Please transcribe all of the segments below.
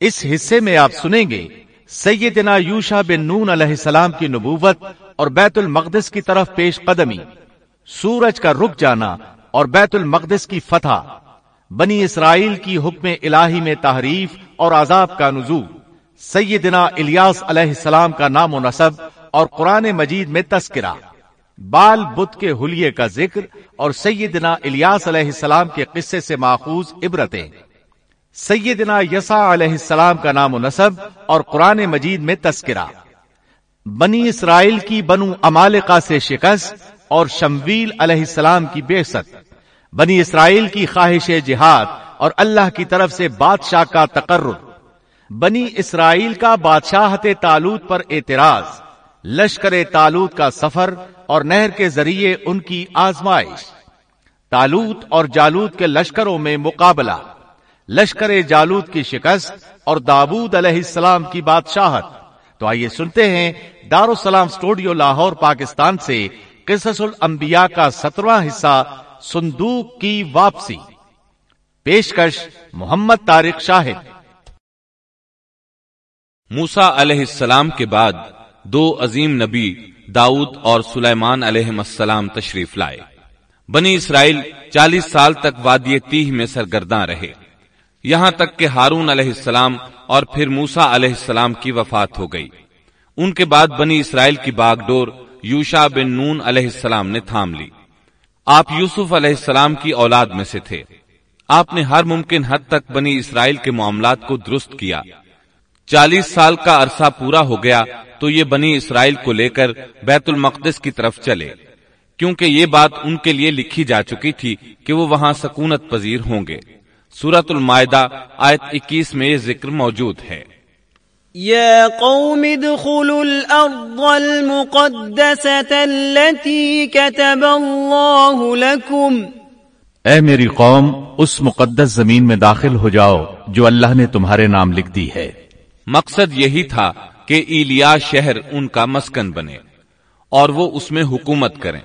اس حصے میں آپ سنیں گے، سیدنا یوشا بن نون علیہ السلام کی نبوت اور بیت المقدس کی طرف پیش قدمی، سورج کا رک جانا اور بیت المقدس کی فتح، بنی اسرائیل کی حکم الہی میں تحریف اور عذاب کا نزول، سیدنا الیاس علیہ السلام کا نام و نصب اور قرآن مجید میں تذکرہ، بال بدھ کے حلیے کا ذکر اور سیدنا الیاس علیہ السلام کے قصے سے ماخوذ عبرتیں۔ سیدنا یسا علیہ السلام کا نام و نصب اور قرآن مجید میں تذکرہ۔ بنی اسرائیل کی بنو امالکا سے شکست اور شمویل علیہ السلام کی بے ست بنی اسرائیل کی خواہش جہاد اور اللہ کی طرف سے بادشاہ کا تقرر۔ بنی اسرائیل کا بادشاہت تالوت پر اعتراض۔ لشکر تالوت کا سفر اور نہر کے ذریعے ان کی آزمائش۔ تالوت اور جالوت کے لشکروں میں مقابلہ۔ لشکر جالوت کی شکست اور دابود علیہ السلام کی بادشاہت۔ تو آئیے سنتے ہیں دارالسلام اسٹوڈیو لاہور، پاکستان سے قصص الانبیاء کا سترواں حصہ صندوق کی واپسی۔ پیشکش محمد طارق شاہد۔ موسا علیہ السلام کے بعد دو عظیم نبی داؤد اور سلیمان علیہ السلام تشریف لائے۔ بنی اسرائیل چالیس سال تک وادی تیہ میں سرگرداں رہے۔ یہاں تک کہ ہارون علیہ السلام اور پھر موسا علیہ السلام کی وفات ہو گئی۔ ان کے بعد بنی اسرائیل کی باغ ڈور یوشا بن نون علیہ السلام نے تھام لی۔ آپ یوسف علیہ السلام کی اولاد میں سے تھے۔ آپ نے ہر ممکن حد تک بنی اسرائیل کے معاملات کو درست کیا۔ چالیس سال کا عرصہ پورا ہو گیا تو یہ بنی اسرائیل کو لے کر بیت المقدس کی طرف چلے۔ کیونکہ یہ بات ان کے لیے لکھی جا چکی تھی کہ وہ وہاں سکونت پذیر ہوں گے۔ سورت المائدہ آیت اکیس میں یہ ذکر موجود ہے۔ يا قوم ادخلوا الأرض المقدسة التي كتب الله لكم۔ اے میری قوم اس مقدس زمین میں داخل ہو جاؤ جو اللہ نے تمہارے نام لکھ دی ہے۔ مقصد یہی تھا کہ ایلیا شہر ان کا مسکن بنے اور وہ اس میں حکومت کریں۔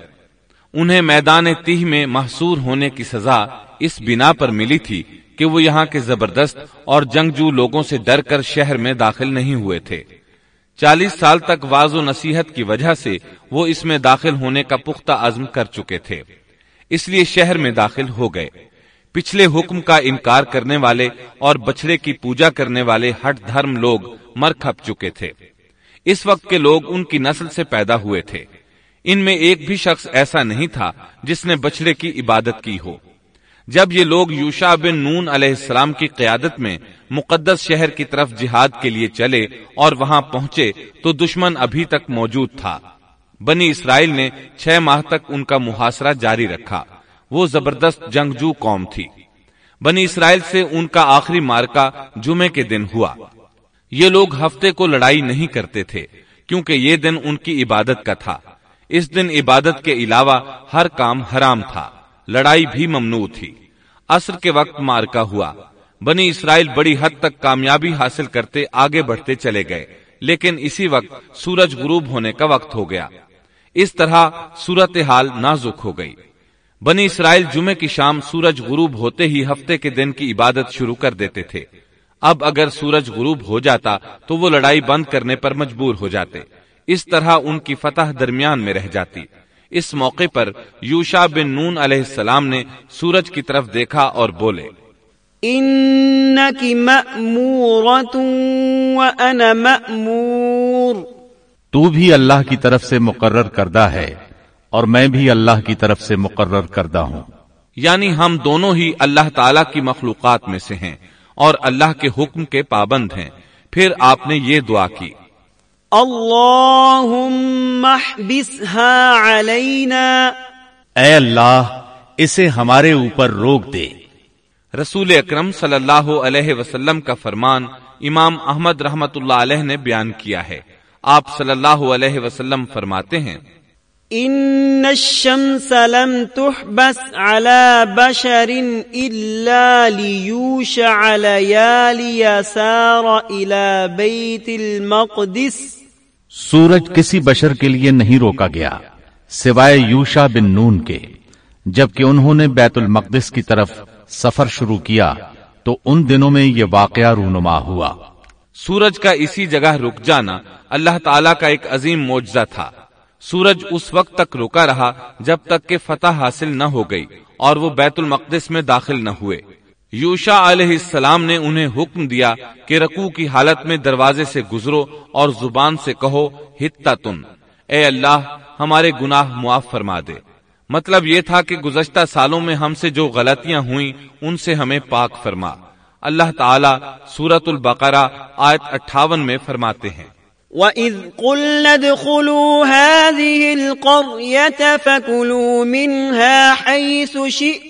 انہیں میدان تیہ میں محصور ہونے کی سزا اس بنا پر ملی تھی کہ وہ یہاں کے زبردست اور جنگجو لوگوں سے ڈر کر شہر میں داخل نہیں ہوئے تھے۔ چالیس سال تک واض و نصیحت کی وجہ سے وہ اس میں داخل ہونے کا پختہ عزم کر چکے تھے۔ اس لیے شہر میں داخل ہو گئے۔ پچھلے حکم کا انکار کرنے والے اور بچڑے کی پوجا کرنے والے ہٹ دھرم لوگ مر کھپ چکے تھے۔ اس وقت کے لوگ ان کی نسل سے پیدا ہوئے تھے۔ ان میں ایک بھی شخص ایسا نہیں تھا جس نے بچڑے کی عبادت کی ہو۔ جب یہ لوگ یوشا بن نون علیہ السلام کی قیادت میں مقدس شہر کی طرف جہاد کے لیے چلے اور وہاں پہنچے تو دشمن ابھی تک موجود تھا۔ بنی اسرائیل نے چھ ماہ تک ان کا محاصرہ جاری رکھا۔ وہ زبردست جنگجو قوم تھی۔ بنی اسرائیل سے ان کا آخری مارکا جمعے کے دن ہوا۔ یہ لوگ ہفتے کو لڑائی نہیں کرتے تھے، کیونکہ یہ دن ان کی عبادت کا تھا۔ اس دن عبادت کے علاوہ ہر کام حرام تھا، لڑائی بھی ممنوع تھی۔ عصر کے وقت مارکا ہوا۔ بنی اسرائیل بڑی حد تک کامیابی حاصل کرتے آگے بڑھتے چلے گئے، لیکن اسی وقت سورج غروب ہونے کا وقت ہو گیا۔ اس طرح صورت حال نازک ہو گئی۔ بنی اسرائیل جمعے کی شام سورج غروب ہوتے ہی ہفتے کے دن کی عبادت شروع کر دیتے تھے۔ اب اگر سورج غروب ہو جاتا تو وہ لڑائی بند کرنے پر مجبور ہو جاتے۔ اس طرح ان کی فتح درمیان میں رہ جاتی۔ اس موقع پر یوشا بن نون علیہ السلام نے سورج کی طرف دیکھا اور بولے۔ تو بھی اللہ کی طرف سے مقرر کردہ ہے اور میں بھی اللہ کی طرف سے مقرر کردہ ہوں۔ یعنی ہم دونوں ہی اللہ تعالی کی مخلوقات میں سے ہیں اور اللہ کے حکم کے پابند ہیں۔ پھر آپ نے یہ دعا کی۔ اے اللہ اسے ہمارے اوپر روک دے۔ رسول اکرم صلی اللہ علیہ وسلم کا فرمان امام احمد رحمت اللہ علیہ نے بیان کیا ہے۔ آپ صلی اللہ علیہ وسلم فرماتے ہیں ان الشمس لم تحبس على بشر الا ليوشع ليالي سار الى بيت المقدس سورج کسی بشر کے لیے نہیں روکا گیا، سوائے یوشا بن نون کے۔ جبکہ انہوں نے بیت المقدس کی طرف سفر شروع کیا، تو ان دنوں میں یہ واقعہ رونما ہوا۔ سورج کا اسی جگہ رک جانا اللہ تعالیٰ کا ایک عظیم معجزہ تھا۔ سورج اس وقت تک رکا رہا جب تک کہ فتح حاصل نہ ہو گئی اور وہ بیت المقدس میں داخل نہ ہوئے۔ یوشا علیہ السلام نے انہیں حکم دیا کہ رکو کی حالت میں دروازے سے گزرو اور زبان سے کہو ہتا تن اے اللہ، ہمارے گناہ معاف فرما دے۔ مطلب یہ تھا کہ گزشتہ سالوں میں ہم سے جو غلطیاں ہوئیں، ان سے ہمیں پاک فرما۔ اللہ تعالیٰ سورت البقرہ آیت اٹھاون میں فرماتے ہیں۔ وَإِذْ قُلْنَا ادْخُلُوا هَذِهِ الْقَرْيَةَ فَكُلُوا مِنْهَا حَيْثُ شِئْتُمْ۔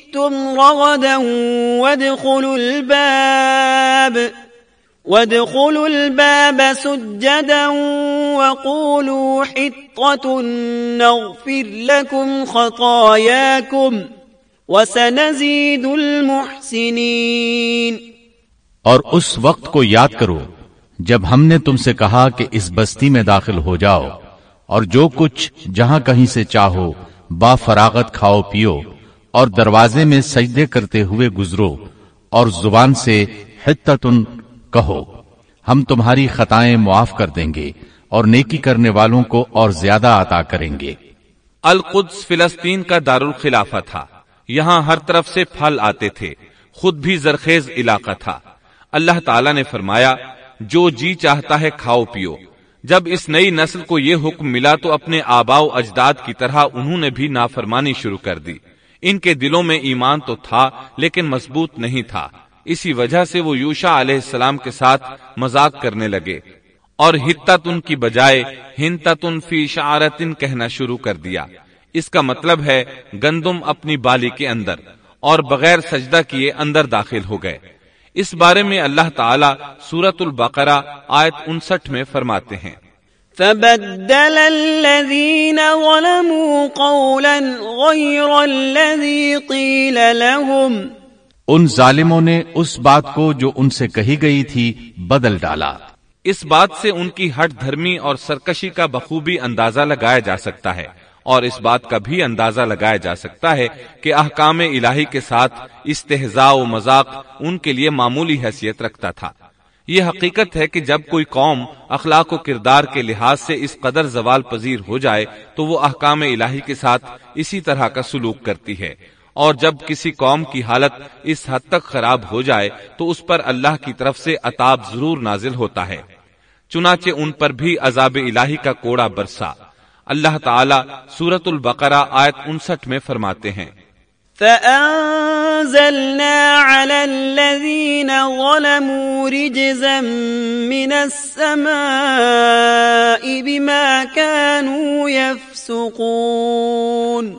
رَغَدًا وَادْخُلُوا الْبَابَ وَادْخُلُوا الْبَابَ سُجَّدًا وَقُولُوا حِطَّةٌ نَغْفِرْ لَكُمْ خَطَايَاكُمْ وَسَنَزِيدُ الْمُحْسِنِينَ. اور اس وقت کو یاد کرو، جب ہم نے تم سے کہا کہ اس بستی میں داخل ہو جاؤ، اور جو کچھ جہاں کہیں سے چاہو، با فراغت کھاؤ پیو۔ اور دروازے میں سجدے کرتے ہوئے گزرو اور زبان سے حتتن کہو، ہم تمہاری خطائیں معاف کر دیں گے اور نیکی کرنے والوں کو اور زیادہ عطا کریں گے۔ القدس فلسطین کا دارالخلافہ تھا۔ یہاں ہر طرف سے پھل آتے تھے۔ خود بھی زرخیز علاقہ تھا۔ اللہ تعالیٰ نے فرمایا، جو جی چاہتا ہے کھاؤ پیو۔ جب اس نئی نسل کو یہ حکم ملا تو اپنے آبا اجداد کی طرح انہوں نے بھی نافرمانی شروع کر دی۔ ان کے دلوں میں ایمان تو تھا، لیکن مضبوط نہیں تھا۔ اسی وجہ سے وہ یوشا علیہ السلام کے ساتھ مذاق کرنے لگے۔ اور ہتتن کی بجائے ہنتتن فی شعارتن کہنا شروع کر دیا۔ اس کا مطلب ہے گندم اپنی بالی کے اندر، اور بغیر سجدہ کیے اندر داخل ہو گئے۔ اس بارے میں اللہ تعالیٰ سورت البقرہ آیت انسٹھ میں فرماتے ہیں۔ فبدل الذين ظلموا قولا غير الذي قيل لهم. ان ظالموں نے اس بات کو جو ان سے کہی گئی تھی بدل ڈالا۔ اس بات سے ان کی ہٹ دھرمی اور سرکشی کا بخوبی اندازہ لگایا جا سکتا ہے اور اس بات کا بھی اندازہ لگایا جا سکتا ہے کہ احکام الہی کے ساتھ استحضاء و مذاق ان کے لیے معمولی حیثیت رکھتا تھا۔ یہ حقیقت ہے کہ جب کوئی قوم اخلاق و کردار کے لحاظ سے اس قدر زوال پذیر ہو جائے تو وہ احکام الہی کے ساتھ اسی طرح کا سلوک کرتی ہے۔ اور جب کسی قوم کی حالت اس حد تک خراب ہو جائے تو اس پر اللہ کی طرف سے عطاب ضرور نازل ہوتا ہے۔ چنانچہ ان پر بھی عذاب الہی کا کوڑا برسا۔ اللہ تعالی سورت البقرہ آیت انسٹھ میں فرماتے ہیں۔ فأنزلنا على الذين ظلموا رجزا من السماء بما كانوا يفسقون۔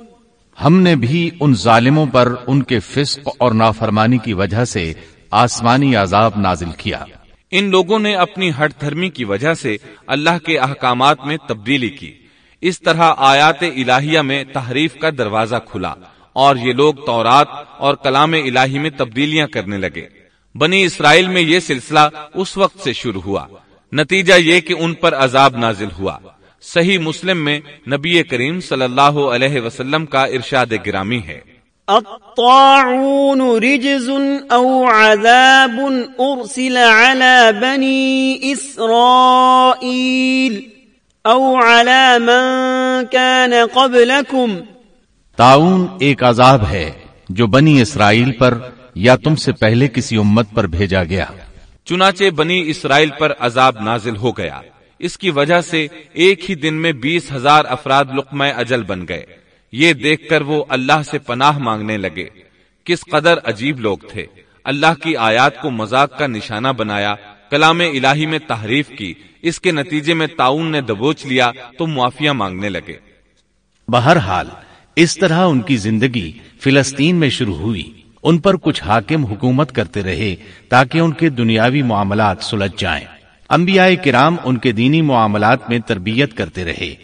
ہم نے بھی ان ظالموں پر ان کے فسق اور نافرمانی کی وجہ سے آسمانی عذاب نازل کیا۔ ان لوگوں نے اپنی ہٹ دھرمی کی وجہ سے اللہ کے احکامات میں تبدیلی کی۔ اس طرح آیات الہیہ میں تحریف کا دروازہ کھلا۔ اور یہ لوگ تورات اور کلام الہی میں تبدیلیاں کرنے لگے۔ بنی اسرائیل میں یہ سلسلہ اس وقت سے شروع ہوا۔ نتیجہ یہ کہ ان پر عذاب نازل ہوا۔ صحیح مسلم میں نبی کریم صلی اللہ علیہ وسلم کا ارشاد گرامی ہے۔ الطاعون رجز او عذاب ارسل على بني اسرائیل او على من كان قبلكم تعاون ایک عذاب ہے جو بنی اسرائیل پر یا تم سے پہلے کسی امت پر بھیجا گیا۔ چنانچہ بنی اسرائیل پر عذاب نازل ہو گیا۔ اس کی وجہ سے ایک ہی دن میں بیس ہزار افراد لقمہ اجل بن گئے۔ یہ دیکھ کر وہ اللہ سے پناہ مانگنے لگے۔ کس قدر عجیب لوگ تھے۔ اللہ کی آیات کو مذاق کا نشانہ بنایا کلام الہی میں تحریف کی۔ اس کے نتیجے میں تعاون نے دبوچ لیا تو معافیا مانگنے لگے۔ بہرحال اس طرح ان کی زندگی فلسطین میں شروع ہوئی۔ ان پر کچھ حاکم حکومت کرتے رہے تاکہ ان کے دنیاوی معاملات سلجھ جائیں۔ انبیاء کرام ان کے دینی معاملات میں تربیت کرتے رہے۔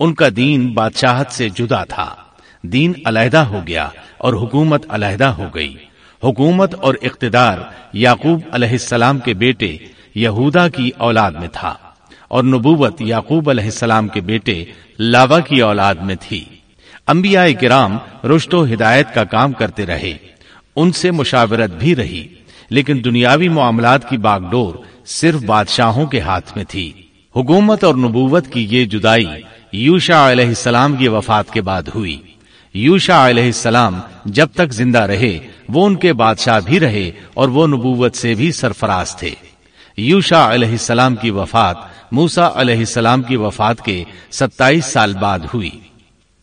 ان کا دین بادشاہت سے جدا تھا۔ دین علیحدہ ہو گیا اور حکومت علیحدہ ہو گئی۔ حکومت اور اقتدار یعقوب علیہ السلام کے بیٹے یہودا کی اولاد میں تھا۔ اور نبوت یعقوب علیہ السلام کے بیٹے لاوا کی اولاد میں تھی۔ انبیاء کرام رشت و ہدایت کا کام کرتے رہے۔ ان سے مشاورت بھی رہی، لیکن دنیاوی معاملات کی باغ ڈور صرف بادشاہوں کے ہاتھ میں تھی۔ حکومت اور نبوت کی یہ جدائی یوشا علیہ السلام کی وفات کے بعد ہوئی۔ یوشا علیہ السلام جب تک زندہ رہے، وہ ان کے بادشاہ بھی رہے اور وہ نبوت سے بھی سرفراز تھے۔ یوشا علیہ السلام کی وفات موسا علیہ السلام کی وفات کے ستائیس سال بعد ہوئی۔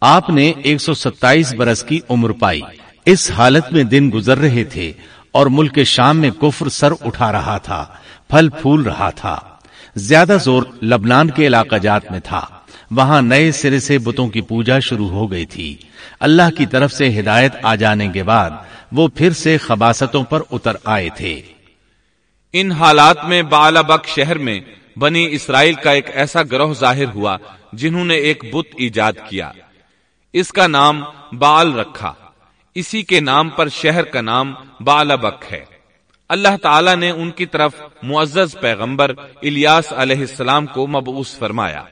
آپ نے ایک سو ستائیس برس کی عمر پائی۔ اس حالت میں دن گزر رہے تھے اور ملک شام میں کفر سر اٹھا رہا تھا، پھل پھول رہا تھا۔ زیادہ زور لبنان کے علاقہ جات میں تھا۔ وہاں نئے سرے سے بتوں کی پوجا شروع ہو گئی تھی۔ اللہ کی طرف سے ہدایت آ جانے کے بعد وہ پھر سے خباستوں پر اتر آئے تھے۔ ان حالات میں بالا بک شہر میں بنی اسرائیل کا ایک ایسا گروہ ظاہر ہوا جنہوں نے ایک بت ایجاد کیا۔ اس کا نام بال رکھا۔ اسی کے نام پر شہر کا نام بالبک ہے۔ اللہ تعالیٰ نے ان کی طرف معزز پیغمبر الیاس علیہ السلام کو مبعوث فرمایا۔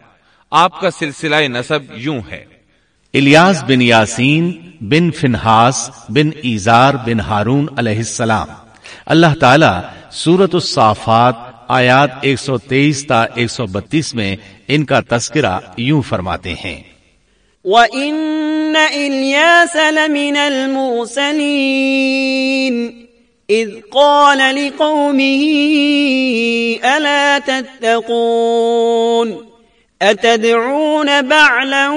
آپ کا سلسلہ نصب یوں ہے۔ الیاس بن یاسین بن فنہاس بن ایزار بن ہارون علیہ السلام۔ اللہ تعالیٰ سورت الصافات آیات 123 تا 132 میں ان کا تذکرہ یوں فرماتے ہیں۔ وَإِنَّ إِلْيَاسَ لَمِنَ الْمُرْسَلِينَ إِذْ قَالَ لِقَوْمِهِ أَلَا تَتَّقُونَ أَتَدْعُونَ بَعْلًا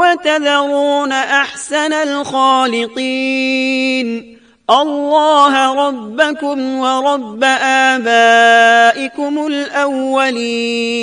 وَتَذَرُونَ أَحْسَنَ الْخَالِقِينَ الله ربكم ورب آبائكم الأولين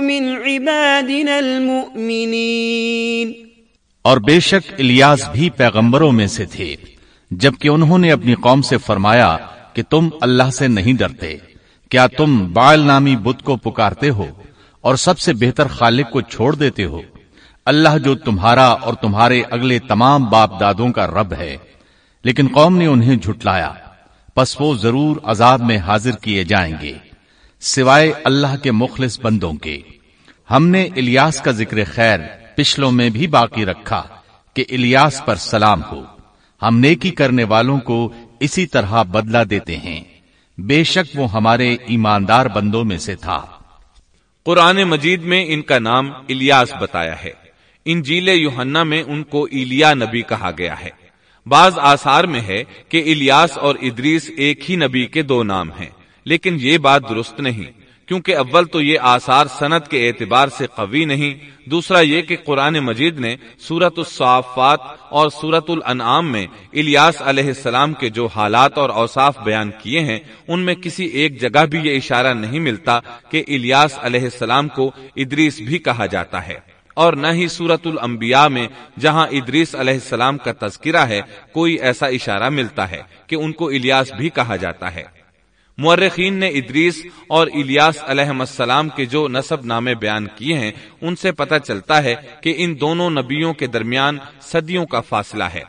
من عبادنا المؤمنين۔ اور بے شک الیاس بھی پیغمبروں میں سے تھے، جبکہ انہوں نے اپنی قوم سے فرمایا کہ تم اللہ سے نہیں ڈرتے۔ کیا تم بال نامی بت کو پکارتے ہو اور سب سے بہتر خالق کو چھوڑ دیتے ہو؟ اللہ جو تمہارا اور تمہارے اگلے تمام باپ دادوں کا رب ہے۔ لیکن قوم نے انہیں جھٹلایا، پس وہ ضرور عذاب میں حاضر کیے جائیں گے۔ سوائے اللہ کے مخلص بندوں کے۔ ہم نے الیاس کا ذکر خیر پچھلوں میں بھی باقی رکھا کہ الیاس پر سلام ہو۔ ہم نیکی کرنے والوں کو اسی طرح بدلہ دیتے ہیں۔ بے شک وہ ہمارے ایماندار بندوں میں سے تھا۔ قرآن مجید میں ان کا نام الیاس بتایا ہے۔ ان جیل یوہنا میں ان کو ایلیا نبی کہا گیا ہے۔ بعض آثار میں ہے کہ الیاس اور ادریس ایک ہی نبی کے دو نام ہیں۔ لیکن یہ بات درست نہیں، کیونکہ اول تو یہ آثار صنعت کے اعتبار سے قوی نہیں، دوسرا یہ کہ قرآن مجید نے سورت الصافات اور سورت الانعام میں الیاس علیہ السلام کے جو حالات اور اوصاف بیان کیے ہیں، ان میں کسی ایک جگہ بھی یہ اشارہ نہیں ملتا کہ الیاس علیہ السلام کو ادریس بھی کہا جاتا ہے۔ اور نہ ہی سورت الانبیاء میں، جہاں ادریس علیہ السلام کا تذکرہ ہے، کوئی ایسا اشارہ ملتا ہے کہ ان کو الیاس بھی کہا جاتا ہے۔ مورخین نے ادریس اور الیاس علیہ السلام کے جو نصب نامے بیان کیے ہیں، ان سے پتہ چلتا ہے کہ ان دونوں نبیوں کے درمیان صدیوں کا فاصلہ ہے۔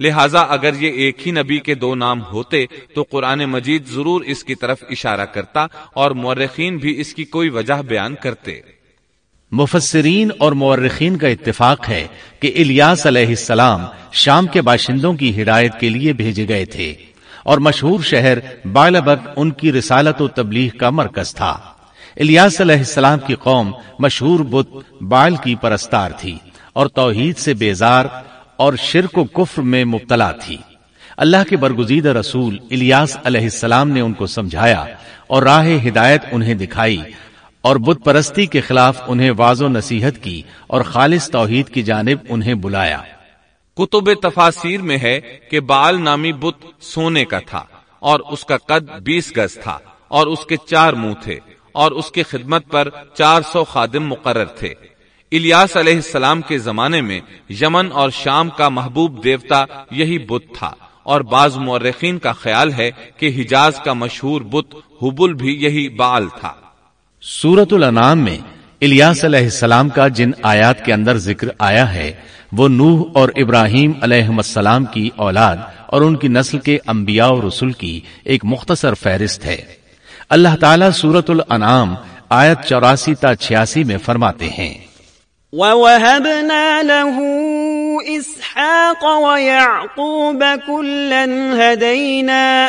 لہٰذا اگر یہ ایک ہی نبی کے دو نام ہوتے، تو قرآن مجید ضرور اس کی طرف اشارہ کرتا اور مورخین بھی اس کی کوئی وجہ بیان کرتے۔ مفسرین اور مورخین کا اتفاق ہے کہ الیاس علیہ السلام شام کے باشندوں کی ہدایت کے لیے بھیجے گئے تھے۔ اور مشہور شہر بالبک ان کی رسالت و تبلیغ کا مرکز تھا۔ الیاس علیہ السلام کی قوم مشہور بت بال کی پرستار تھی اور توحید سے بیزار اور شرک و کفر میں مبتلا تھی۔ اللہ کے برگزید رسول الیاس علیہ السلام نے ان کو سمجھایا اور راہ ہدایت انہیں دکھائی اور بت پرستی کے خلاف انہیں واض و نصیحت کی اور خالص توحید کی جانب انہیں بلایا۔ کتب تفاصیر میں ہے کہ بال نامی بت سونے کا تھا اور اس کا قد بیس گز تھا اور اس کے چار منہ تھے اور اس کی خدمت پر چار سو خادم مقرر تھے۔ الیاس علیہ السلام کے زمانے میں یمن اور شام کا محبوب دیوتا یہی بت تھا اور بعض مورخین کا خیال ہے کہ حجاز کا مشہور بت حبل بھی یہی بال تھا۔ سورت الانام میں الیاس علیہ السلام کا جن آیات کے اندر ذکر آیا ہے، وہ نوح اور ابراہیم علیہ السلام کی اولاد اور ان کی نسل کے انبیاء و رسول کی ایک مختصر فہرست ہے۔ اللہ تعالیٰ سورت الانعام آیت چوراسی تا چھیاسی میں فرماتے ہیں۔ وَوَهَبْنَا لَهُ إِسْحَاقَ وَيَعْقُوبَ كُلًّا هَدَيْنَا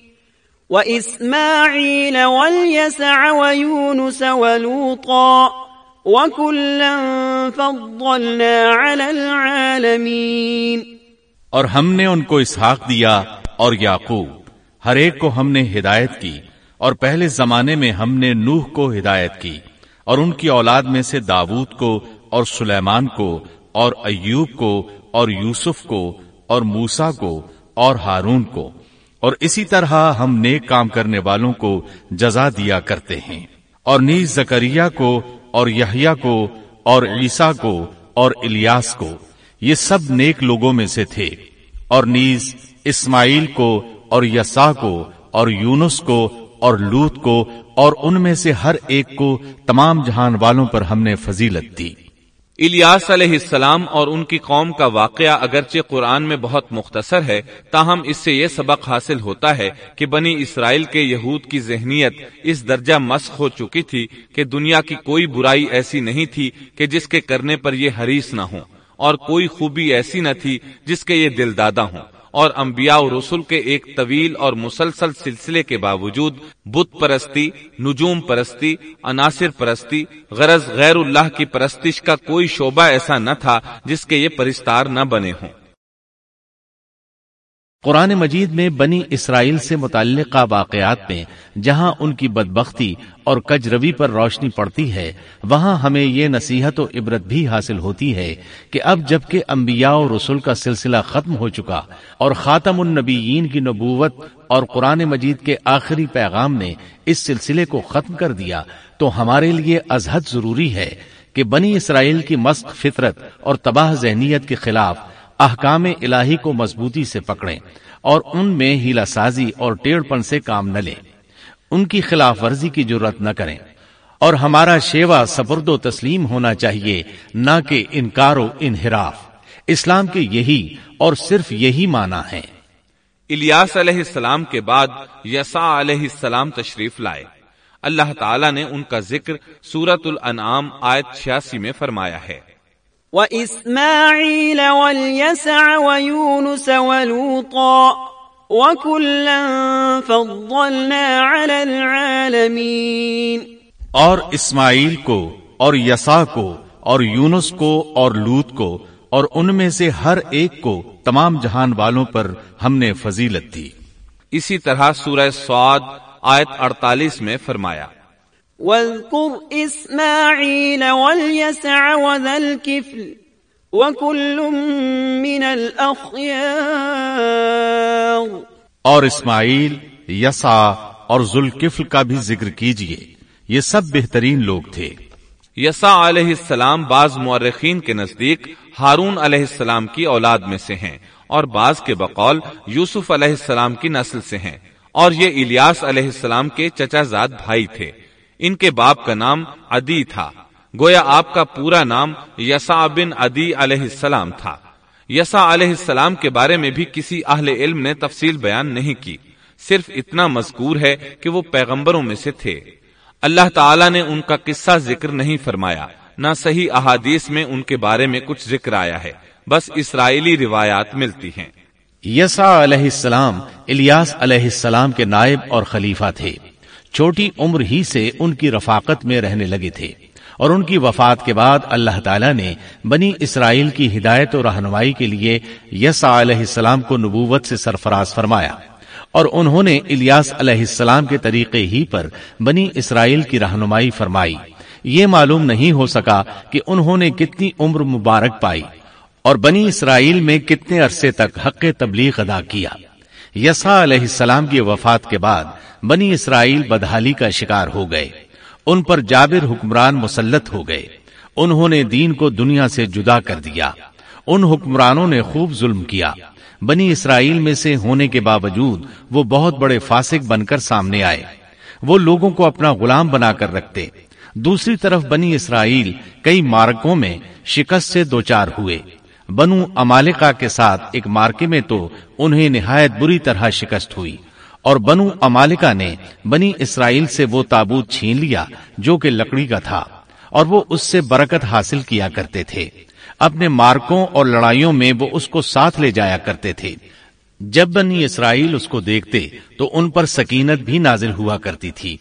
وإسماعيل واليسع ويونس ولوطا وكلا فضلنا على العالمين. اور ہم نے ان کو اسحاق دیا اور یعقوب، ہر ایک کو ہم نے ہدایت کی، اور پہلے زمانے میں ہم نے نوح کو ہدایت کی، اور ان کی اولاد میں سے داود کو، اور سلیمان کو، اور ایوب کو، اور یوسف کو، اور موسا کو، اور ہارون کو۔ اور اسی طرح ہم نیک کام کرنے والوں کو جزا دیا کرتے ہیں۔ اور نیز زکریہ کو اور یحییٰ کو اور عیسیٰ کو اور الیاس کو، یہ سب نیک لوگوں میں سے تھے۔ اور نیز اسماعیل کو اور یسا کو اور یونس کو اور لوت کو اور ان میں سے ہر ایک کو تمام جہان والوں پر ہم نے فضیلت دی۔ الیاس علیہ السلام اور ان کی قوم کا واقعہ اگرچہ قرآن میں بہت مختصر ہے، تاہم اس سے یہ سبق حاصل ہوتا ہے کہ بنی اسرائیل کے یہود کی ذہنیت اس درجہ مسخ ہو چکی تھی کہ دنیا کی کوئی برائی ایسی نہیں تھی کہ جس کے کرنے پر یہ حریص نہ ہوں اور کوئی خوبی ایسی نہ تھی جس کے یہ دل دادا ہوں۔ اور انبیاء و رسول کے ایک طویل اور مسلسل سلسلے کے باوجود بت پرستی، نجوم پرستی، عناصر پرستی، غرض غیر اللہ کی پرستش کا کوئی شعبہ ایسا نہ تھا جس کے یہ پرستار نہ بنے ہوں۔ قرآن مجید میں بنی اسرائیل سے متعلقہ واقعات میں جہاں ان کی بدبختی اور کج روی پر روشنی پڑتی ہے، وہاں ہمیں یہ نصیحت و عبرت بھی حاصل ہوتی ہے کہ اب جبکہ انبیاء و رسول کا سلسلہ ختم ہو چکا اور خاتم النبیین کی نبوت اور قرآن مجید کے آخری پیغام نے اس سلسلے کو ختم کر دیا، تو ہمارے لیے ازحد ضروری ہے کہ بنی اسرائیل کی مسق فطرت اور تباہ ذہنیت کے خلاف احکام الہی کو مضبوطی سے پکڑیں اور ان میں ہیلا سازی اور ٹیڑھ پن سے کام نہ لیں۔ ان کی خلاف ورزی کی ضرورت نہ کریں۔ اور ہمارا شیوا سپرد و تسلیم ہونا چاہیے، نہ کہ انکار و انحراف۔ اسلام کے یہی اور صرف یہی معنی ہے الیاس علیہ السلام کے بعد یسا علیہ السلام تشریف لائے۔ اللہ تعالیٰ نے ان کا ذکر سورت الانعام آیت چھیاسی میں فرمایا ہے۔ وإسماعيل واليسع ويونس ولوطا وكلا فضلنا على العالمين. اور اسماعیل کو اور یسا کو اور یونس کو اور لوت کو اور ان میں سے ہر ایک کو تمام جہان والوں پر ہم نے فضیلت دی۔ اسی طرح سورہ سعاد آیت 48 میں فرمایا۔ واذكر إسماعيل واليسع وذا الكفل وكل من الأخيار. اور اسماعیل یسا اور ذوالکفل کا بھی ذکر کیجیے یہ سب بہترین لوگ تھے۔ یسا علیہ السلام بعض مورخین کے نزدیک ہارون علیہ السلام کی اولاد میں سے ہیں اور بعض کے بقول یوسف علیہ السلام کی نسل سے ہیں اور یہ الیاس علیہ السلام کے چچا زاد بھائی تھے۔ ان کے باپ کا نام ادی تھا۔ گویا آپ کا پورا نام یسا بن ادی علیہ السلام تھا۔ یسا علیہ السلام کے بارے میں بھی کسی اہل علم نے تفصیل بیان نہیں کی۔ صرف اتنا مذکور ہے کہ وہ پیغمبروں میں سے تھے۔ اللہ تعالیٰ نے ان کا قصہ ذکر نہیں فرمایا۔ نہ صحیح احادیث میں ان کے بارے میں کچھ ذکر آیا ہے۔ بس اسرائیلی روایات ملتی ہیں۔ یسا علیہ السلام الیاس علیہ السلام کے نائب اور خلیفہ تھے۔ چھوٹی عمر ہی سے ان کی رفاقت میں رہنے لگے تھے اور ان کی وفات کے بعد اللہ تعالیٰ نے بنی اسرائیل کی ہدایت و رہنمائی کے لیے یسا علیہ السلام کو نبوت سے سرفراز فرمایا اور انہوں نے الیاس علیہ السلام کے طریقے ہی پر بنی اسرائیل کی رہنمائی فرمائی۔ یہ معلوم نہیں ہو سکا کہ انہوں نے کتنی عمر مبارک پائی اور بنی اسرائیل میں کتنے عرصے تک حق تبلیغ ادا کیا۔ یسا علیہ السلام کی وفات کے بعد بنی اسرائیل بدحالی کا شکار ہو گئے۔ ان پر جابر حکمران مسلط ہو گئے۔ انہوں نے دین کو دنیا سے جدا کر دیا۔ ان حکمرانوں نے خوب ظلم کیا۔ بنی اسرائیل میں سے ہونے کے باوجود وہ بہت بڑے فاسق بن کر سامنے آئے۔ وہ لوگوں کو اپنا غلام بنا کر رکھتے۔ دوسری طرف بنی اسرائیل کئی مارکوں میں شکست سے دوچار ہوئے۔ بنو امالکا کے ساتھ ایک مارکے میں تو انہیں نہایت بری طرح شکست ہوئی اور بنو امالکا نے بنی اسرائیل سے وہ تابوت چھین لیا جو کہ لکڑی کا تھا اور وہ اس سے برکت حاصل کیا کرتے تھے۔ اپنے مارکوں اور لڑائیوں میں وہ اس کو ساتھ لے جایا کرتے تھے۔ جب بنی اسرائیل اس کو دیکھتے تو ان پر سکینت بھی نازل ہوا کرتی تھی۔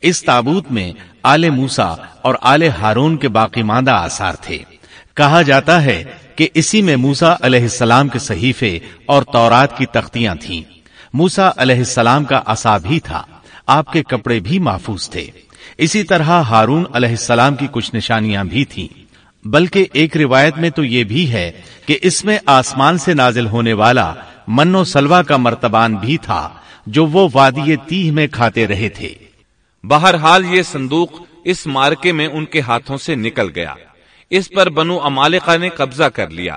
اس تابوت میں آل موسا اور آل ہارون کے باقی ماندہ آثار تھے۔ کہا جاتا ہے کہ اسی میں موسا علیہ السلام کے صحیفے اور تورات کی تختیاں تھیں۔ موسا علیہ السلام کا اصا بھی تھا۔ آپ کے کپڑے بھی محفوظ تھے۔ اسی طرح ہارون علیہ السلام کی کچھ نشانیاں بھی تھیں۔ بلکہ ایک روایت میں تو یہ بھی ہے کہ اس میں آسمان سے نازل ہونے والا من و سلوا کا مرتبان بھی تھا جو وہ وادی تیہ میں کھاتے رہے تھے۔ بہرحال یہ صندوق اس مارکے میں ان کے ہاتھوں سے نکل گیا۔ اس پر بنو امالکا نے قبضہ کر لیا۔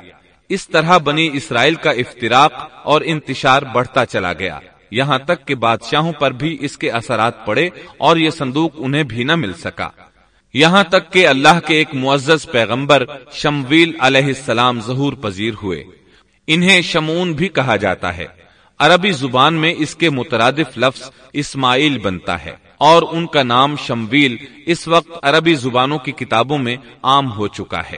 اس طرح بنی اسرائیل کا افطراق اور انتشار بڑھتا چلا گیا۔ یہاں تک کہ بادشاہوں پر بھی اس کے اثرات پڑے اور یہ صندوق انہیں بھی نہ مل سکا۔ یہاں تک کہ اللہ کے ایک معزز پیغمبر شمویل علیہ السلام ظہور پذیر ہوئے۔ انہیں شمون بھی کہا جاتا ہے۔ عربی زبان میں اس کے مترادف لفظ اسماعیل بنتا ہے۔ اور ان کا نام شمویل اس وقت عربی زبانوں کی کتابوں میں عام ہو چکا ہے۔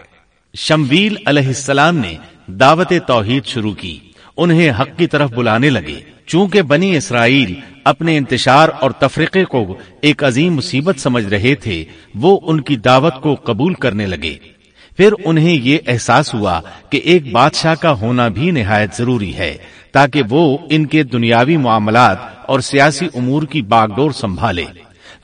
شمویل علیہ السلام نے دعوت توحید شروع کی۔ انہیں حق کی طرف بلانے لگے۔ چونکہ بنی اسرائیل اپنے انتشار اور تفریقے کو ایک عظیم مصیبت سمجھ رہے تھے، وہ ان کی دعوت کو قبول کرنے لگے۔ پھر انہیں یہ احساس ہوا کہ ایک بادشاہ کا ہونا بھی نہایت ضروری ہے، تاکہ وہ ان کے دنیاوی معاملات اور سیاسی امور کی باغ ڈور سنبھالے۔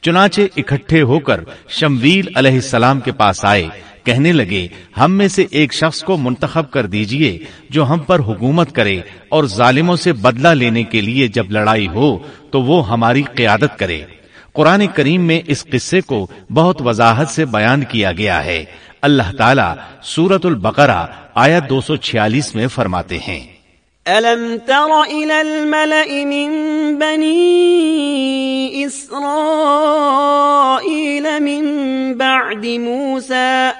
چنانچہ اکٹھے ہو کر شمویل علیہ السلام کے پاس آئے، کہنے لگے، ہم میں سے ایک شخص کو منتخب کر دیجیے جو ہم پر حکومت کرے اور ظالموں سے بدلہ لینے کے لیے جب لڑائی ہو تو وہ ہماری قیادت کرے۔ قرآن کریم میں اس قصے کو بہت وضاحت سے بیان کیا گیا ہے۔ اللہ تعالیٰ سورت البقرہ آیت دو سو چھیالیس میں فرماتے ہیں۔ ألم تر إلى الملأ من بني إسرائيل من بعد موسى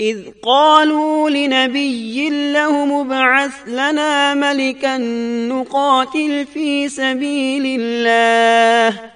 إذ قالوا لنبي له مبعث لنا ملكا نقاتل في سبيل الله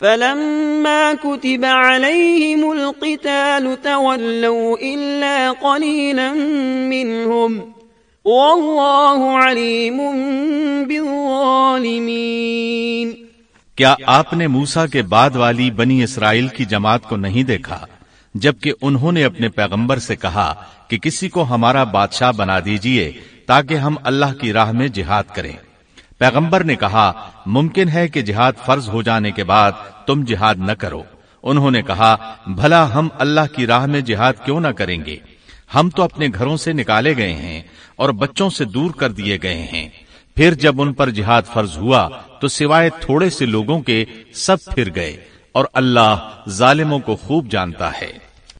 فلما كتب عليهم القتال تولوا إلا قليلا منهم والله عليم بالظالمين. کیا آپ نے موسا کے بعد والی بنی اسرائیل کی جماعت کو نہیں دیکھا؟ جبکہ انہوں نے اپنے پیغمبر سے کہا کہ کسی کو ہمارا بادشاہ بنا دیجیے تاکہ ہم اللہ کی راہ میں جہاد کریں۔ پیغمبر نے کہا، ممکن ہے کہ جہاد فرض ہو جانے کے بعد تم جہاد نہ کرو۔ انہوں نے کہا، بھلا ہم اللہ کی راہ میں جہاد کیوں نہ کریں گے؟ ہم تو اپنے گھروں سے نکالے گئے ہیں اور بچوں سے دور کر دیے گئے ہیں۔ پھر جب ان پر جہاد فرض ہوا، تو سوائے تھوڑے سے لوگوں کے سب پھر گئے اور اللہ ظالموں کو خوب جانتا ہے۔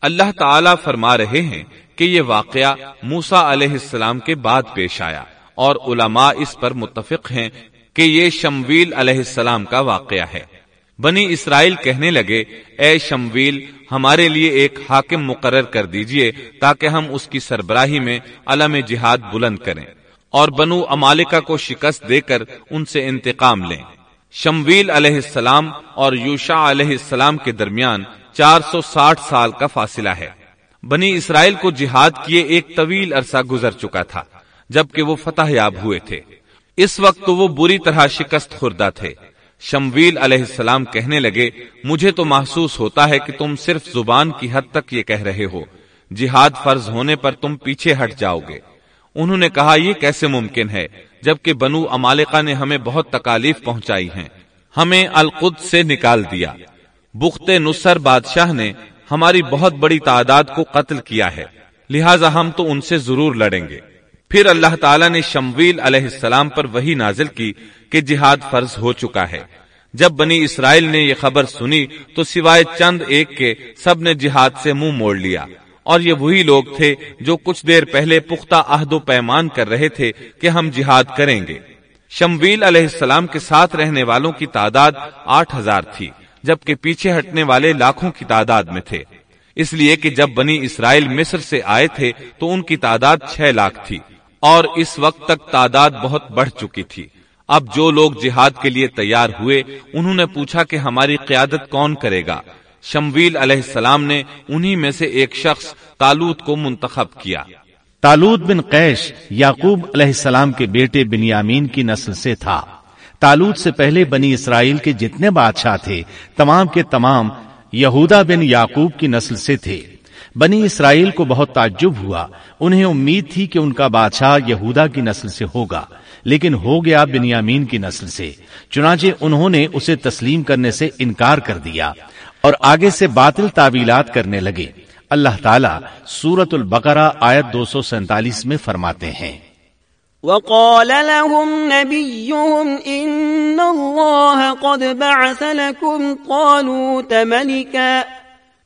اللہ تعالی فرما رہے ہیں کہ یہ واقعہ موسا علیہ السلام کے بعد پیش آیا۔ اور علماء اس پر متفق ہیں کہ یہ شمویل علیہ السلام کا واقعہ ہے۔ بنی اسرائیل کہنے لگے، اے شمویل، ہمارے لیے ایک حاکم مقرر کر دیجیے تاکہ ہم اس کی سربراہی میں علم جہاد بلند کریں اور بنو امالکا کو شکست دے کر ان سے انتقام لیں۔ شمویل علیہ السلام اور یوشا علیہ السلام کے درمیان چار سو ساٹھ سال کا فاصلہ ہے۔ بنی اسرائیل کو جہاد کیے ایک طویل عرصہ گزر چکا تھا۔ جبکہ وہ فتح یاب ہوئے تھے۔ اس وقت تو وہ بری طرح شکست خوردہ تھے۔ شمویل علیہ السلام کہنے لگے، مجھے تو محسوس ہوتا ہے کہ تم صرف زبان کی حد تک یہ کہہ رہے ہو۔ جہاد فرض ہونے پر تم پیچھے ہٹ جاؤ گے۔ انہوں نے کہا، یہ کیسے ممکن ہے؟ جبکہ بنو امالکا نے ہمیں بہت تکالیف پہنچائی ہیں۔ ہمیں القد سے نکال دیا۔ بخت نصر بادشاہ نے ہماری بہت بڑی تعداد کو قتل کیا ہے۔ لہذا ہم تو ان سے ضرور لڑیں گے۔ پھر اللہ تعالیٰ نے شمویل علیہ السلام پر وہی نازل کی کہ جہاد فرض ہو چکا ہے۔ جب بنی اسرائیل نے یہ خبر سنی تو سوائے چند ایک کے سب نے جہاد سے منہ موڑ لیا۔ اور یہ وہی لوگ تھے جو کچھ دیر پہلے پختہ عہد و پیمان کر رہے تھے کہ ہم جہاد کریں گے۔ شمویل علیہ السلام کے ساتھ رہنے والوں کی تعداد آٹھ ہزار تھی، جبکہ پیچھے ہٹنے والے لاکھوں کی تعداد میں تھے۔ اس لیے کہ جب بنی اسرائیل مصر سے آئے تھے تو ان کی تعداد چھ لاکھ تھی۔ اور اس وقت تک تعداد بہت بڑھ چکی تھی۔ اب جو لوگ جہاد کے لیے تیار ہوئے، انہوں نے پوچھا کہ ہماری قیادت کون کرے گا۔ شمویل علیہ السلام نے انہی میں سے ایک شخص تالوت کو منتخب کیا۔ تالوت بن قیش یعقوب علیہ السلام کے بیٹے بنیامین کی نسل سے تھا۔ تالوت سے پہلے بنی اسرائیل کے جتنے بادشاہ تھے، تمام کے تمام یہودا بن یعقوب کی نسل سے تھے۔ بنی اسرائیل کو بہت تعجب ہوا۔ انہیں امید تھی کہ ان کا بادشاہ یہودا کی نسل سے ہوگا، لیکن ہو گیا بنیامین کی نسل سے۔ چنانچہ انہوں نے اسے تسلیم کرنے سے انکار کر دیا اور آگے سے باطل تعویلات کرنے لگے۔ اللہ تعالیٰ سورت البقرہ آیت دو سو سینتالیس میں فرماتے ہیں۔ وقال لهم نبيهم إن الله قد بعث لكم طالوت ملكا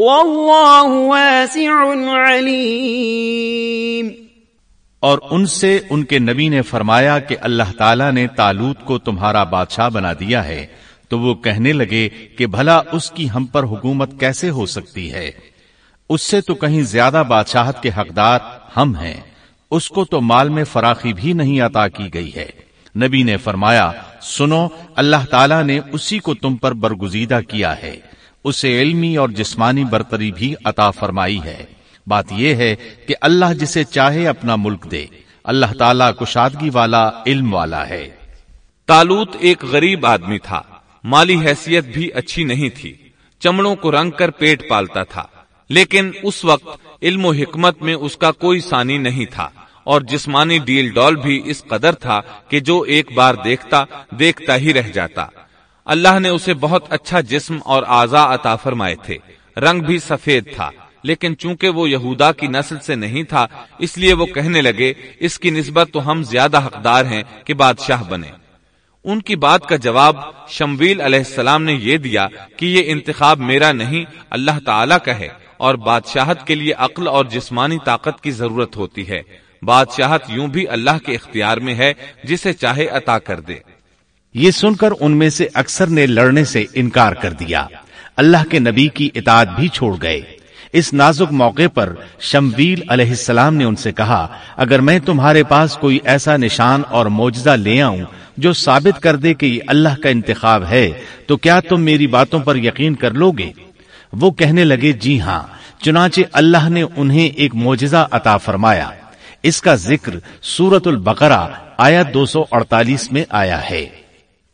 والله واسع عليم اور ان سے ان کے نبی نے فرمایا کہ اللہ تعالیٰ نے تالوت کو تمہارا بادشاہ بنا دیا ہے، تو وہ کہنے لگے کہ بھلا اس کی ہم پر حکومت کیسے ہو سکتی ہے؟ اس سے تو کہیں زیادہ بادشاہت کے حقدار ہم ہیں، اس کو تو مال میں فراخی بھی نہیں عطا کی گئی ہے۔ نبی نے فرمایا، سنو، اللہ تعالیٰ نے اسی کو تم پر برگزیدہ کیا ہے۔ اسے علمی اور جسمانی برتری بھی عطا فرمائی ہے۔ بات یہ ہے کہ اللہ جسے چاہے اپنا ملک دے۔ اللہ تعالیٰ کشادگی والا، علم والا ہے۔ تالوت ایک غریب آدمی تھا۔ مالی حیثیت بھی اچھی نہیں تھی۔ چمڑوں کو رنگ کر پیٹ پالتا تھا۔ لیکن اس وقت علم و حکمت میں اس کا کوئی سانی نہیں تھا۔ اور جسمانی ڈیل ڈول بھی اس قدر تھا کہ جو ایک بار دیکھتا دیکھتا ہی رہ جاتا۔ اللہ نے اسے بہت اچھا جسم اور آزا عطا فرمائے تھے۔ رنگ بھی سفید تھا، لیکن چونکہ وہ یہودا کی نسل سے نہیں تھا، اس لیے وہ کہنے لگے، اس کی نسبت تو ہم زیادہ حقدار ہیں کہ بادشاہ بنے ان کی بات کا جواب شمویل علیہ السلام نے یہ دیا کہ یہ انتخاب میرا نہیں، اللہ تعالی کا ہے اور بادشاہت کے لیے عقل اور جسمانی طاقت کی ضرورت ہوتی ہے۔ بادشاہت یوں بھی اللہ کے اختیار میں ہے، جسے چاہے عطا کر دے۔ یہ سن کر ان میں سے اکثر نے لڑنے سے انکار کر دیا۔ اللہ کے نبی کی اطاعت بھی چھوڑ گئے۔ اس نازک موقع پر شمویل علیہ السلام نے ان سے کہا، اگر میں تمہارے پاس کوئی ایسا نشان اور موجزہ لے آؤں جو ثابت کر دے کہ یہ اللہ کا انتخاب ہے، تو کیا تم میری باتوں پر یقین کر لو گے؟ وہ کہنے لگے جی ہاں چنانچہ اللہ نے انہیں ایک موجزہ عطا فرمایا۔ اس کا ذکر سورت البقرہ آیا دو سو اڑتالیس میں آیا ہے۔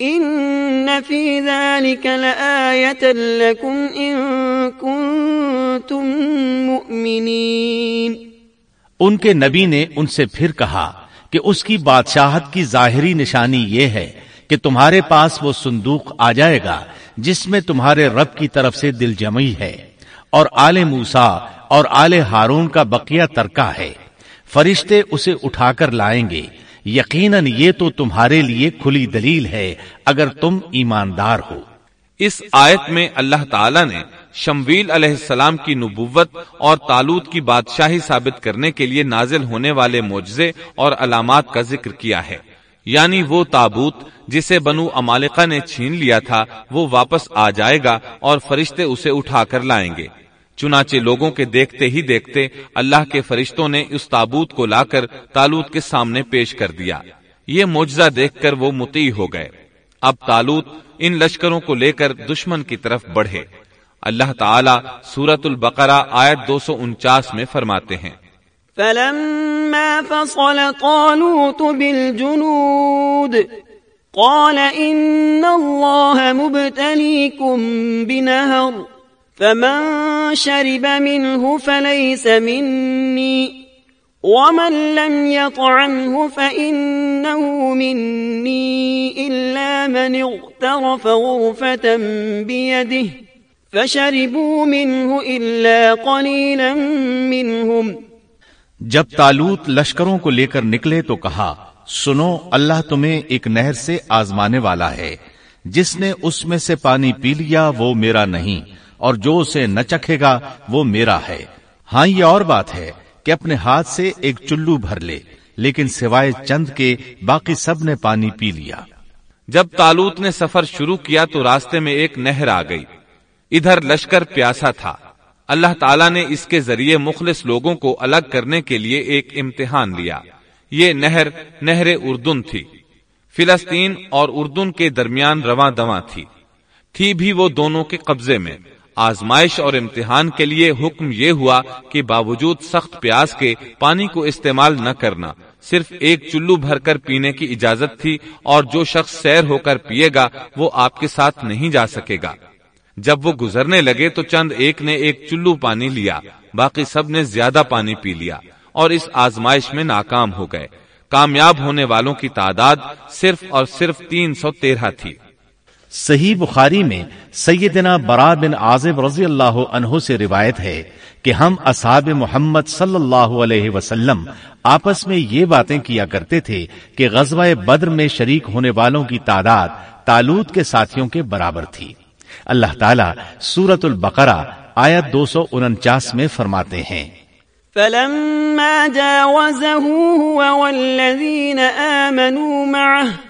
ان في ذلك لآية لكم ان كنتم مؤمنين ان کے نبی نے ان سے پھر کہا کہ اس کی بادشاہت کی ظاہری نشانی یہ ہے کہ تمہارے پاس وہ صندوق آ جائے گا جس میں تمہارے رب کی طرف سے دل جمعی ہے اور آل موسا اور آل ہارون کا بقیہ ترکا ہے۔ فرشتے اسے اٹھا کر لائیں گے یقیناً یہ تو تمہارے لیے کھلی دلیل ہے اگر تم ایماندار ہو۔ اس آیت میں اللہ تعالی نے شمویل علیہ السلام کی نبوت اور تالوت کی بادشاہی ثابت کرنے کے لیے نازل ہونے والے معجزے اور علامات کا ذکر کیا ہے۔ یعنی وہ تابوت جسے بنو امالکا نے چھین لیا تھا، وہ واپس آ جائے گا اور فرشتے اسے اٹھا کر لائیں گے۔ چنانچہ لوگوں کے دیکھتے ہی دیکھتے اللہ کے فرشتوں نے اس تابوت کو لا کر تالوت کے سامنے پیش کر دیا۔ یہ معجزہ دیکھ کر وہ متی ہو گئے۔ اب تالوت ان لشکروں کو لے کر دشمن کی طرف بڑھے۔ اللہ تعالی سورت البقرہ آیت دو سو انچاس میں فرماتے ہیں۔ فلما فصل طالوت بالجنود قال إن الله مبتليكم بنهر فمن شرب منه فليس مني ومن لم يطعمه فإنه مني إلا من اغترف غرفة بيده فشربوا منه إلا قليلا منهم جب تالوت لشکروں کو لے کر نکلے تو کہا، سنو، اللہ تمہیں ایک نہر سے آزمانے والا ہے۔ جس نے اس میں سے پانی پی لیا، وہ میرا نہیں۔ اور جو اسے نہ چکھے گا وہ میرا ہے۔ ہاں یہ اور بات ہے کہ اپنے ہاتھ سے ایک چلو بھر لے، لیکن سوائے چند کے باقی سب نے پانی پی لیا۔ جب تالوت نے سفر شروع کیا تو راستے میں ایک نہر آ گئی۔ ادھر لشکر پیاسا تھا۔ اللہ تعالیٰ نے اس کے ذریعے مخلص لوگوں کو الگ کرنے کے لیے ایک امتحان لیا۔ یہ نہر نہر اردن تھی۔ فلسطین اور اردن کے درمیان رواں دواں تھی۔ تھی بھی وہ دونوں کے قبضے میں۔ آزمائش اور امتحان کے لیے حکم یہ ہوا کہ باوجود سخت پیاس کے پانی کو استعمال نہ کرنا، صرف ایک چلو بھر کر پینے کی اجازت تھی اور جو شخص سیر ہو کر پیے گا، وہ آپ کے ساتھ نہیں جا سکے گا۔ جب وہ گزرنے لگے تو چند ایک نے ایک چلو پانی لیا، باقی سب نے زیادہ پانی پی لیا اور اس آزمائش میں ناکام ہو گئے۔ کامیاب ہونے والوں کی تعداد صرف اور صرف تین سو تیرہ تھی۔ صحیح بخاری میں سیدنا برا بن عازب رضی اللہ عنہ سے روایت ہے کہ ہم اصحاب محمد صلی اللہ علیہ وسلم آپس میں یہ باتیں کیا کرتے تھے کہ غزوہ بدر میں شریک ہونے والوں کی تعداد تالوت کے ساتھیوں کے برابر تھی۔ اللہ تعالیٰ سورت البقرہ آیت دو سو انچاس میں فرماتے ہیں۔ فلما جاوزه هو والذين آمنوا معه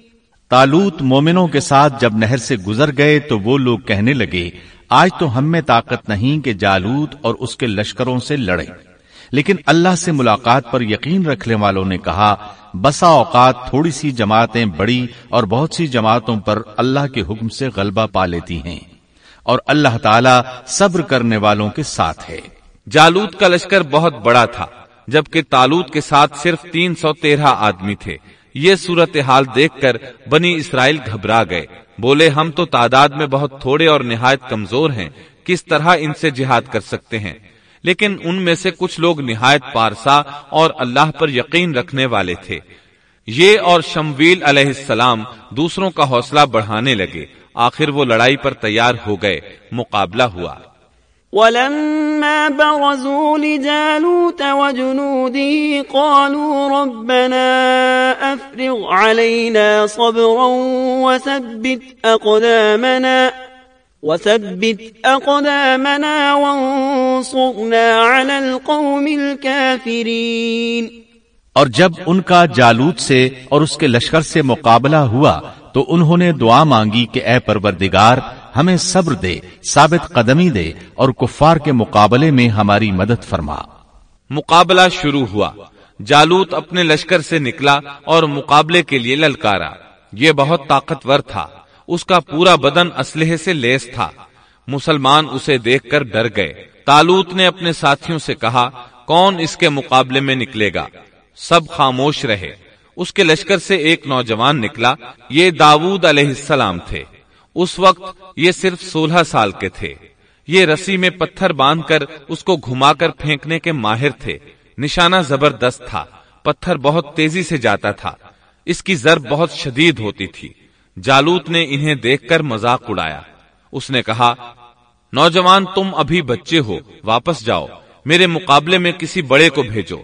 تالوت مومنوں کے ساتھ جب نہر سے گزر گئے تو وہ لوگ کہنے لگے، آج تو ہم میں طاقت نہیں کہ جالوت اور اس کے لشکروں سے لڑے لیکن اللہ سے ملاقات پر یقین رکھنے والوں نے کہا، بسا اوقات تھوڑی سی جماعتیں بڑی اور بہت سی جماعتوں پر اللہ کے حکم سے غلبہ پا لیتی ہیں۔ اور اللہ تعالی صبر کرنے والوں کے ساتھ ہے۔ جالوت کا لشکر بہت بڑا تھا، جبکہ تالوت کے ساتھ صرف تین سو تیرہ آدمی تھے۔ یہ صورتحال دیکھ کر بنی اسرائیل گھبرا گئے۔ بولے، ہم تو تعداد میں بہت تھوڑے اور نہایت کمزور ہیں، کس طرح ان سے جہاد کر سکتے ہیں؟ لیکن ان میں سے کچھ لوگ نہایت پارسا اور اللہ پر یقین رکھنے والے تھے۔ یہ اور شمویل علیہ السلام دوسروں کا حوصلہ بڑھانے لگے۔ آخر وہ لڑائی پر تیار ہو گئے، مقابلہ ہوا۔ ولما برزوا لجالوت وجنوده قالوا ربنا أفرغ علينا صبرا وثبت أقدامنا وثبت أقدامنا وانصرنا على القوم الكافرين اور جب ان کا جالوت سے اور اس کے لشکر سے مقابلہ ہوا تو انہوں نے دعا مانگی کہ اے پروردگار ہمیں صبر دے، ثابت قدمی دے اور کفار کے مقابلے میں ہماری مدد فرما۔ مقابلہ شروع ہوا۔ جالوت اپنے لشکر سے نکلا اور مقابلے کے لیے للکارا۔ یہ بہت طاقتور تھا۔ اس کا پورا بدن اسلحے سے لیس تھا۔ مسلمان اسے دیکھ کر ڈر گئے۔ تالوت نے اپنے ساتھیوں سے کہا، کون اس کے مقابلے میں نکلے گا؟ سب خاموش رہے۔ اس کے لشکر سے ایک نوجوان نکلا۔ یہ داود علیہ السلام تھے۔ اس وقت یہ صرف سولہ سال کے تھے۔ یہ رسی میں پتھر باندھ کر اس کو گھما کر پھینکنے کے ماہر تھے۔ نشانہ زبردست تھا۔ پتھر بہت تیزی سے جاتا تھا۔ اس کی ضرب بہت شدید ہوتی تھی۔ جالوت نے انہیں دیکھ کر مذاق اڑایا۔ اس نے کہا، نوجوان، تم ابھی بچے ہو، واپس جاؤ۔ میرے مقابلے میں کسی بڑے کو بھیجو۔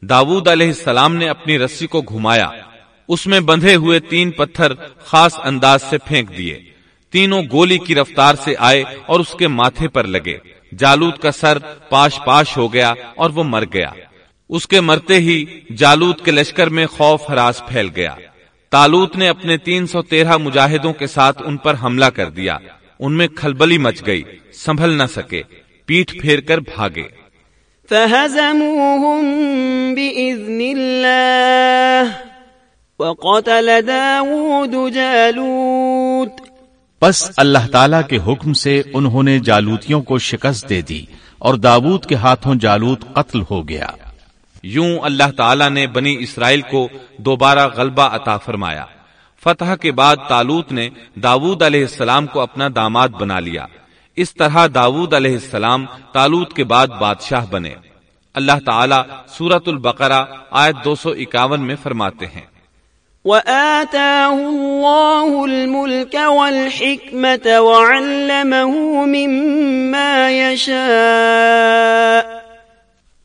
داود علیہ السلام نے اپنی رسی کو گھمایا۔ اس میں بندھے ہوئے تین پتھر خاص انداز سے پھینک دیے۔ تینوں گولی کی رفتار سے آئے اور اس کے ماتھے پر لگے۔ جالوت کا سر پاش پاش ہو گیا اور وہ مر گیا۔ اس کے مرتے ہی جالوت کے لشکر میں خوف ہراس پھیل گیا۔ تالوت نے اپنے تین سو تیرہ مجاہدوں کے ساتھ ان پر حملہ کر دیا۔ ان میں کھلبلی مچ گئی۔ سنبھل نہ سکے۔ پیٹ پھیر کر بھاگے۔ فهزموهم بإذن الله وقتل داود جالوت۔ پس اللہ تعالی کے حکم سے انہوں نے جالوتیوں کو شکست دے دی اور داود کے ہاتھوں جالوت قتل ہو گیا۔ یوں اللہ تعالی نے بنی اسرائیل کو دوبارہ غلبہ عطا فرمایا۔ فتح کے بعد تالوت نے داود علیہ السلام کو اپنا داماد بنا لیا۔ اس طرح داود علیہ السلام تالوت کے بعد بادشاہ بنے۔ اللہ تعالی سورت البقرہ آیت دو سو اکاون میں فرماتے ہیں۔ وآتاه الله الملك والحكمة وعلمه مما يشاء.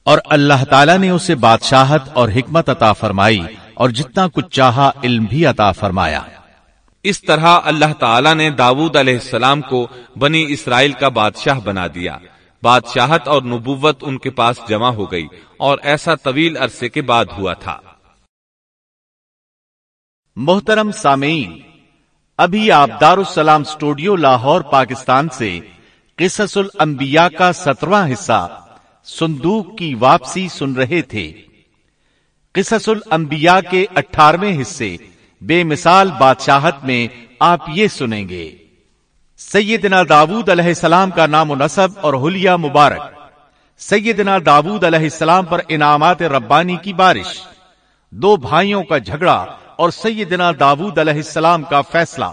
اور اللہ تعالیٰ نے اسے بادشاہت اور حکمت عطا فرمائی اور جتنا کچھ چاہا علم بھی عطا فرمایا۔ اس طرح اللہ تعالیٰ نے داود علیہ السلام کو بنی اسرائیل کا بادشاہ بنا دیا۔ بادشاہت اور نبوت ان کے پاس جمع ہو گئی اور ایسا طویل عرصے کے بعد ہوا تھا۔ محترم سامعین، ابھی آپ دارالسلام اسٹوڈیو لاہور، پاکستان سے قصص الانبیاء کا سترواں حصہ صندوق کی واپسی سن رہے تھے۔ قصص الانبیاء کے اٹھارہویں حصے بے مثال بادشاہت میں آپ یہ سنیں گے۔ سیدنا داود علیہ السلام کا نام و نصب اور حلیہ مبارک۔ سیدنا داود علیہ السلام پر انعامات ربانی کی بارش۔ دو بھائیوں کا جھگڑا اور سیدنا داود علیہ السلام کا فیصلہ۔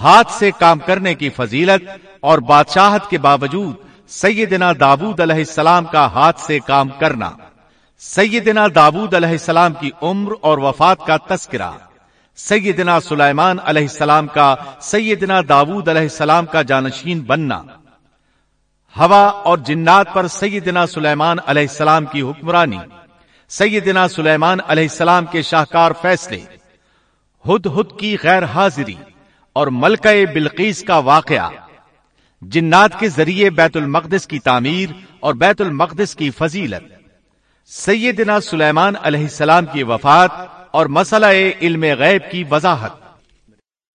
ہاتھ سے کام کرنے کی فضیلت اور بادشاہت کے باوجود سیدنا دابود علیہ السلام کا ہاتھ سے کام کرنا۔ سیدنا دابود علیہ السلام کی عمر اور وفات کا تذکرہ۔ سیدنا سلیمان علیہ السلام کا، سیدنا داود علیہ السلام کا جانشین بننا۔ ہوا اور جنات پر سیدنا سلیمان علیہ السلام کی حکمرانی۔ سیدنا سلیمان علیہ السلام کے شاہکار فیصلے، ہد ہد کی غیر حاضری اور ملکہ بلقیس کا واقعہ، جنات کے ذریعے بیت المقدس کی تعمیر اور بیت المقدس کی فضیلت، سیدنا سلیمان علیہ السلام کی وفات اور مسئلہ علم غیب کی وضاحت۔